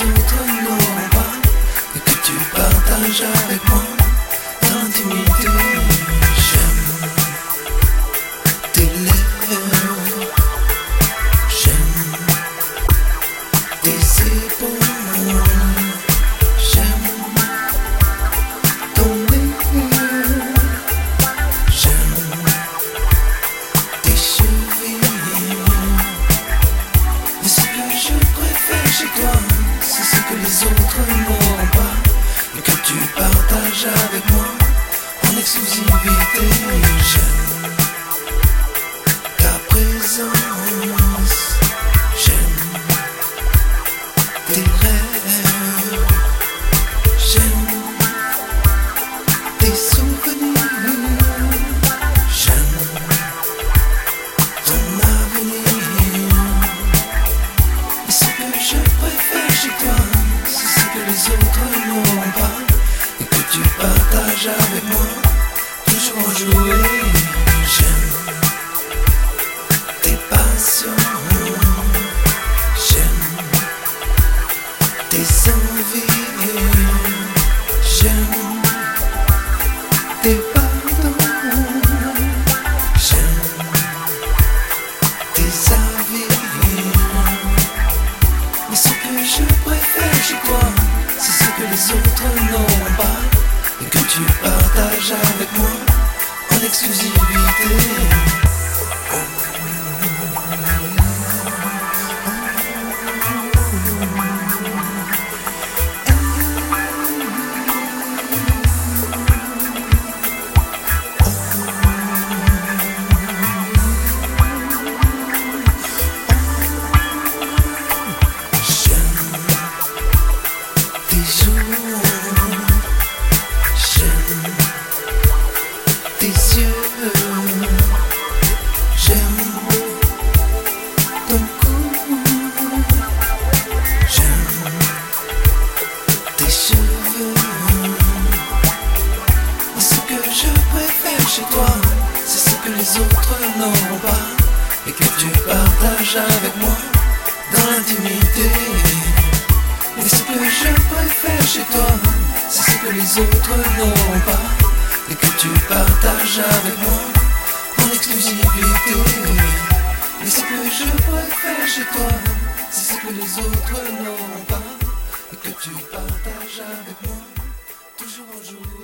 autres n'auront pas et que tu partages avec moi l'intimité. Avec moi, toujours en jouer. J'aime tes passions, j'aime tes envies, j'aime tes pardons, j'aime tes avis. Mais ce que je préfère chez toi, c'est ce que les autres n'auront tes yeux, j'aime ton cou, j'aime tes cheveux. Mais ce que je préfère chez toi, c'est ce que les autres n'auront pas. Et que tu partages avec moi dans l'intimité. Et ce que je préfère chez toi, c'est ce que les autres n'auront pas et que tu partages avec moi en exclusivité. Et ce que je préfère chez toi, c'est ce que les autres n'auront pas et que tu partages avec moi toujours en jouer.